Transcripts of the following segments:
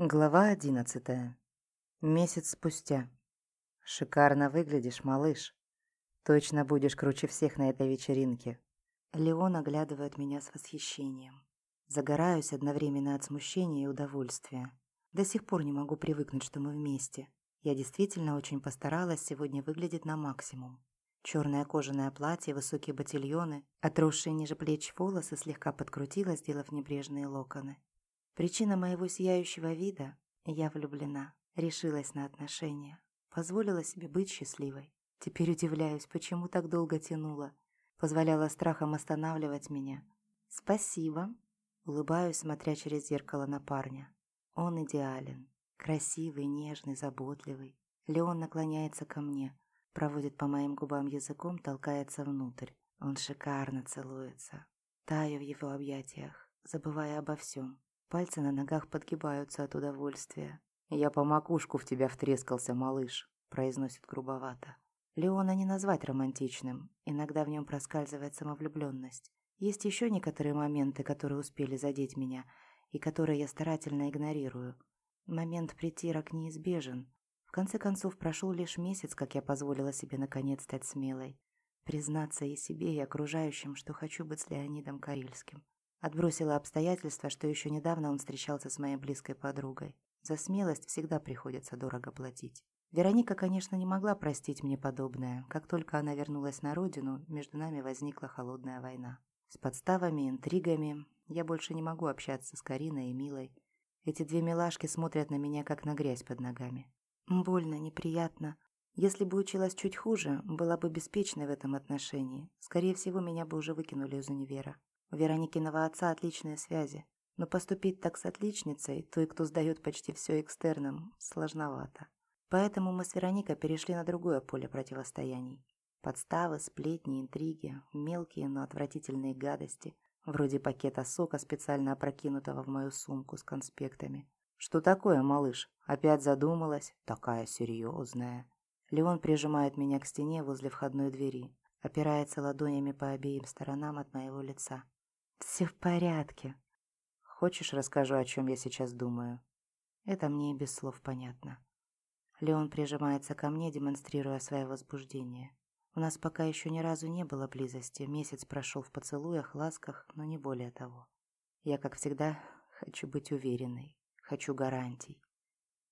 Глава одиннадцатая. Месяц спустя. Шикарно выглядишь, малыш. Точно будешь круче всех на этой вечеринке. Леон оглядывает меня с восхищением. Загораюсь одновременно от смущения и удовольствия. До сих пор не могу привыкнуть, что мы вместе. Я действительно очень постаралась сегодня выглядеть на максимум. Черное кожаное платье, высокие ботильоны, отросшие ниже плеч волосы слегка подкрутила, сделав небрежные локоны. Причина моего сияющего вида – я влюблена, решилась на отношения, позволила себе быть счастливой. Теперь удивляюсь, почему так долго тянула, позволяла страхам останавливать меня. Спасибо. Улыбаюсь, смотря через зеркало на парня. Он идеален, красивый, нежный, заботливый. Леон наклоняется ко мне, проводит по моим губам языком, толкается внутрь. Он шикарно целуется. Таю в его объятиях, забывая обо всем. Пальцы на ногах подгибаются от удовольствия. «Я по макушку в тебя втрескался, малыш», — произносит грубовато. Леона не назвать романтичным, иногда в нем проскальзывает самовлюбленность. Есть еще некоторые моменты, которые успели задеть меня, и которые я старательно игнорирую. Момент притирок неизбежен. В конце концов, прошел лишь месяц, как я позволила себе наконец стать смелой. Признаться и себе, и окружающим, что хочу быть с Леонидом Карильским. Отбросила обстоятельства, что еще недавно он встречался с моей близкой подругой. За смелость всегда приходится дорого платить. Вероника, конечно, не могла простить мне подобное. Как только она вернулась на родину, между нами возникла холодная война. С подставами, интригами. Я больше не могу общаться с Кариной и Милой. Эти две милашки смотрят на меня, как на грязь под ногами. Больно, неприятно. Если бы училась чуть хуже, была бы беспечной в этом отношении. Скорее всего, меня бы уже выкинули из универа. У Вероникиного отца отличные связи, но поступить так с отличницей, той, кто сдает почти все экстерном, сложновато. Поэтому мы с Вероникой перешли на другое поле противостояний. Подставы, сплетни, интриги, мелкие, но отвратительные гадости, вроде пакета сока, специально опрокинутого в мою сумку с конспектами. «Что такое, малыш? Опять задумалась? Такая серьезная». Леон прижимает меня к стене возле входной двери, опирается ладонями по обеим сторонам от моего лица. «Все в порядке. Хочешь, расскажу, о чем я сейчас думаю?» Это мне и без слов понятно. Леон прижимается ко мне, демонстрируя свое возбуждение. У нас пока еще ни разу не было близости. Месяц прошел в поцелуях, ласках, но не более того. Я, как всегда, хочу быть уверенной. Хочу гарантий.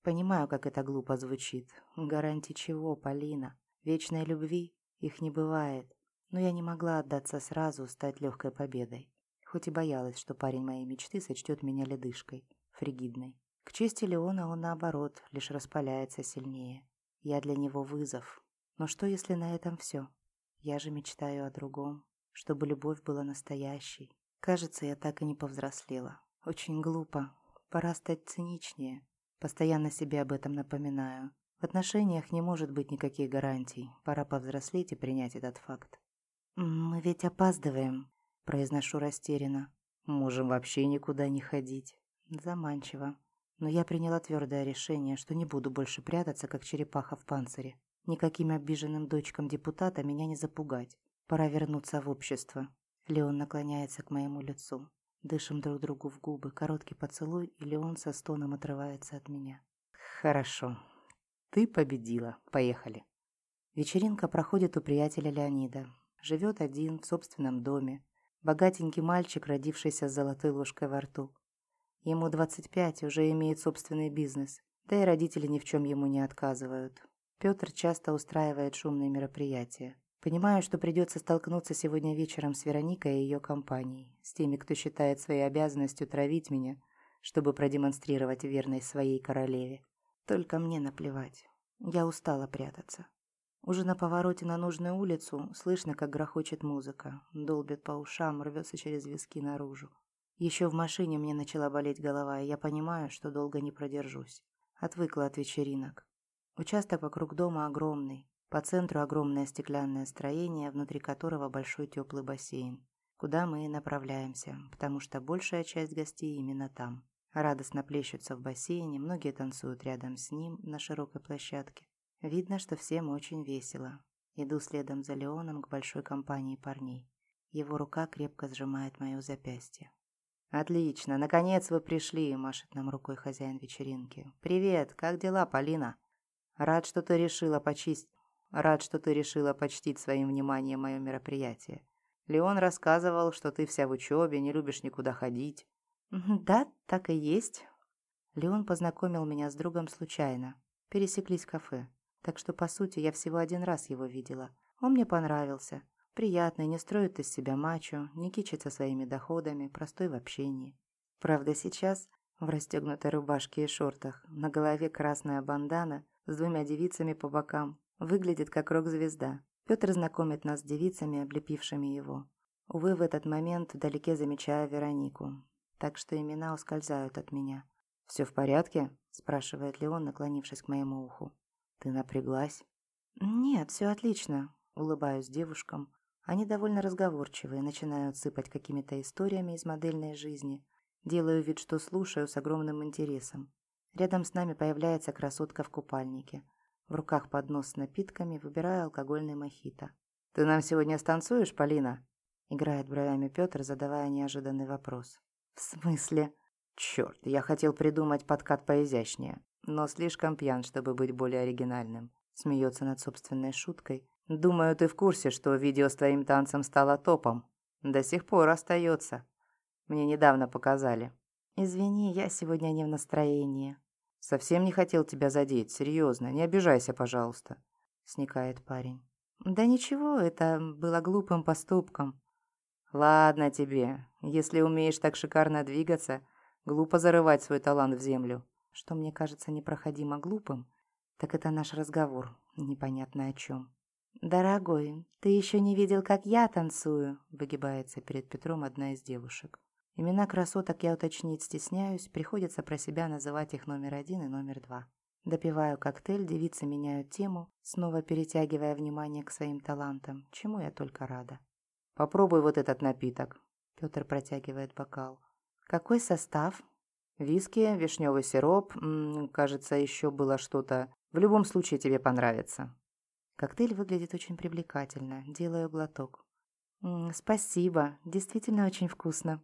Понимаю, как это глупо звучит. Гарантий чего, Полина? Вечной любви? Их не бывает. Но я не могла отдаться сразу, стать легкой победой хоть и боялась, что парень моей мечты сочтет меня ледышкой, фригидной. К чести Леона он, наоборот, лишь распаляется сильнее. Я для него вызов. Но что, если на этом все? Я же мечтаю о другом, чтобы любовь была настоящей. Кажется, я так и не повзрослела. Очень глупо. Пора стать циничнее. Постоянно себе об этом напоминаю. В отношениях не может быть никаких гарантий. Пора повзрослеть и принять этот факт. «Мы ведь опаздываем», Произношу растерянно. Можем вообще никуда не ходить. Заманчиво. Но я приняла твердое решение, что не буду больше прятаться, как черепаха в панцире. Никаким обиженным дочкам депутата меня не запугать. Пора вернуться в общество. Леон наклоняется к моему лицу. Дышим друг другу в губы. Короткий поцелуй, и Леон со стоном отрывается от меня. Хорошо. Ты победила. Поехали. Вечеринка проходит у приятеля Леонида. Живет один в собственном доме. Богатенький мальчик, родившийся с золотой ложкой во рту. Ему 25, уже имеет собственный бизнес. Да и родители ни в чем ему не отказывают. Петр часто устраивает шумные мероприятия. Понимаю, что придется столкнуться сегодня вечером с Вероникой и ее компанией, с теми, кто считает своей обязанностью травить меня, чтобы продемонстрировать верность своей королеве. Только мне наплевать. Я устала прятаться. Уже на повороте на нужную улицу слышно, как грохочет музыка, долбит по ушам, рвется через виски наружу. Еще в машине мне начала болеть голова, и я понимаю, что долго не продержусь. Отвыкла от вечеринок. Участок вокруг дома огромный. По центру огромное стеклянное строение, внутри которого большой теплый бассейн. Куда мы и направляемся, потому что большая часть гостей именно там. Радостно плещутся в бассейне, многие танцуют рядом с ним на широкой площадке. Видно, что всем очень весело. Иду следом за Леоном к большой компании парней. Его рука крепко сжимает мое запястье. «Отлично, наконец вы пришли», – машет нам рукой хозяин вечеринки. «Привет, как дела, Полина?» «Рад, что ты решила почистить...» «Рад, что ты решила почтить своим вниманием мое мероприятие. Леон рассказывал, что ты вся в учебе, не любишь никуда ходить». «Да, так и есть». Леон познакомил меня с другом случайно. Пересеклись в кафе. Так что, по сути, я всего один раз его видела. Он мне понравился. Приятный, не строит из себя мачо, не кичится своими доходами, простой в общении. Правда, сейчас в расстегнутой рубашке и шортах, на голове красная бандана с двумя девицами по бокам, выглядит как рок-звезда. Петр знакомит нас с девицами, облепившими его. Увы, в этот момент вдалеке замечаю Веронику, так что имена ускользают от меня. «Все в порядке?» – спрашивает Леон, наклонившись к моему уху. «Ты напряглась?» «Нет, все отлично», – улыбаюсь девушкам, они довольно разговорчивые, начинают сыпать какими-то историями из модельной жизни. Делаю вид, что слушаю с огромным интересом. Рядом с нами появляется красотка в купальнике. В руках поднос с напитками, выбираю алкогольный мохито. «Ты нам сегодня станцуешь, Полина?» Играет бровями Петр, задавая неожиданный вопрос. «В смысле?» «Черт, я хотел придумать подкат поизящнее, но слишком пьян, чтобы быть более оригинальным». Смеется над собственной шуткой, Думаю, ты в курсе, что видео с твоим танцем стало топом. До сих пор остается. Мне недавно показали. Извини, я сегодня не в настроении. Совсем не хотел тебя задеть, серьезно. Не обижайся, пожалуйста. Сникает парень. Да ничего, это было глупым поступком. Ладно тебе. Если умеешь так шикарно двигаться, глупо зарывать свой талант в землю. Что мне кажется непроходимо глупым, так это наш разговор, непонятно о чем. «Дорогой, ты еще не видел, как я танцую?» – выгибается перед Петром одна из девушек. Имена красоток я уточнить стесняюсь, приходится про себя называть их номер один и номер два. Допиваю коктейль, девицы меняют тему, снова перетягивая внимание к своим талантам, чему я только рада. «Попробуй вот этот напиток», – Петр протягивает бокал. «Какой состав?» «Виски, вишневый сироп, м -м, кажется, еще было что-то. В любом случае тебе понравится». Коктейль выглядит очень привлекательно. Делаю глоток. «М -м, «Спасибо. Действительно очень вкусно».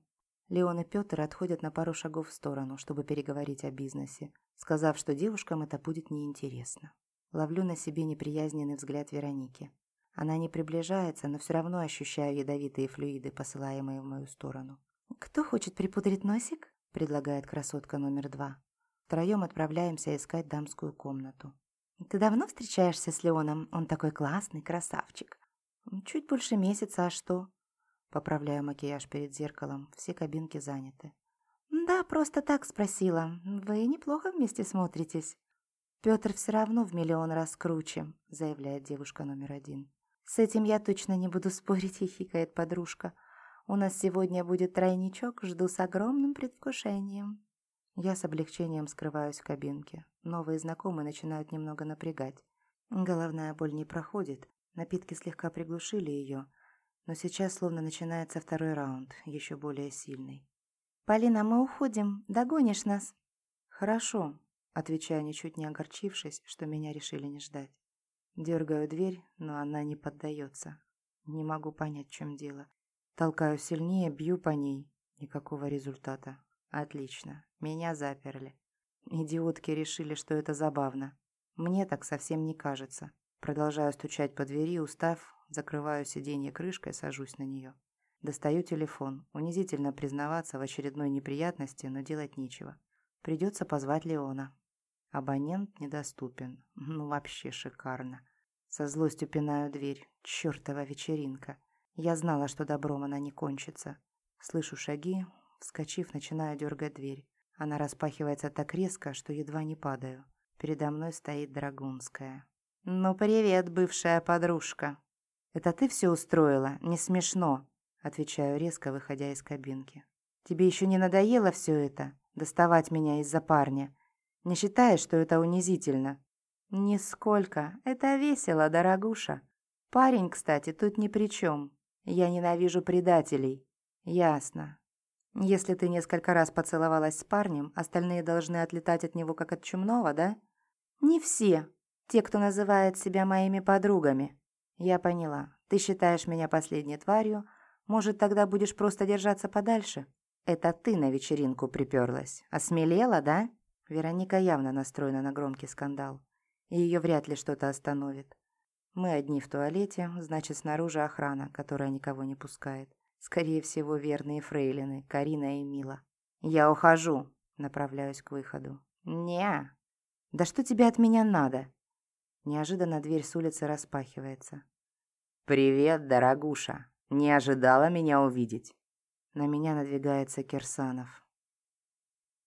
Леон и Петр отходят на пару шагов в сторону, чтобы переговорить о бизнесе, сказав, что девушкам это будет неинтересно. Ловлю на себе неприязненный взгляд Вероники. Она не приближается, но все равно ощущаю ядовитые флюиды, посылаемые в мою сторону. «Кто хочет припудрить носик?» – предлагает красотка номер два. Втроем отправляемся искать дамскую комнату. «Ты давно встречаешься с Леоном? Он такой классный, красавчик». «Чуть больше месяца, а что?» Поправляю макияж перед зеркалом, все кабинки заняты. «Да, просто так спросила. Вы неплохо вместе смотритесь». «Петр все равно в миллион раз круче», — заявляет девушка номер один. «С этим я точно не буду спорить», — хихикает подружка. «У нас сегодня будет тройничок, жду с огромным предвкушением». Я с облегчением скрываюсь в кабинке. Новые знакомые начинают немного напрягать. Головная боль не проходит, напитки слегка приглушили ее, но сейчас словно начинается второй раунд, еще более сильный. «Полина, мы уходим. Догонишь нас?» «Хорошо», — отвечаю, ничуть не огорчившись, что меня решили не ждать. Дергаю дверь, но она не поддается. Не могу понять, в чем дело. Толкаю сильнее, бью по ней. Никакого результата. Отлично, меня заперли. Идиотки решили, что это забавно. Мне так совсем не кажется. Продолжаю стучать по двери, устав, закрываю сиденье крышкой, сажусь на нее. Достаю телефон. Унизительно признаваться в очередной неприятности, но делать нечего. Придется позвать Леона. Абонент недоступен. Ну, вообще шикарно. Со злостью пинаю дверь. Чёртова вечеринка. Я знала, что добром она не кончится. Слышу шаги, Вскочив, начинаю дергать дверь. Она распахивается так резко, что едва не падаю. Передо мной стоит Драгунская. «Ну, привет, бывшая подружка!» «Это ты все устроила? Не смешно!» Отвечаю резко, выходя из кабинки. «Тебе еще не надоело все это? Доставать меня из-за парня? Не считаешь, что это унизительно?» «Нисколько. Это весело, дорогуша. Парень, кстати, тут ни при чем. Я ненавижу предателей». «Ясно. Если ты несколько раз поцеловалась с парнем, остальные должны отлетать от него как от чумного, да? Не все. Те, кто называет себя моими подругами. Я поняла. Ты считаешь меня последней тварью. Может, тогда будешь просто держаться подальше? Это ты на вечеринку приперлась. Осмелела, да? Вероника явно настроена на громкий скандал. И ее вряд ли что-то остановит. Мы одни в туалете, значит, снаружи охрана, которая никого не пускает. Скорее всего, верные фрейлины, Карина и Мила. «Я ухожу», направляюсь к выходу. не Да что тебе от меня надо?» Неожиданно дверь с улицы распахивается. «Привет, дорогуша. Не ожидала меня увидеть?» На меня надвигается Кирсанов.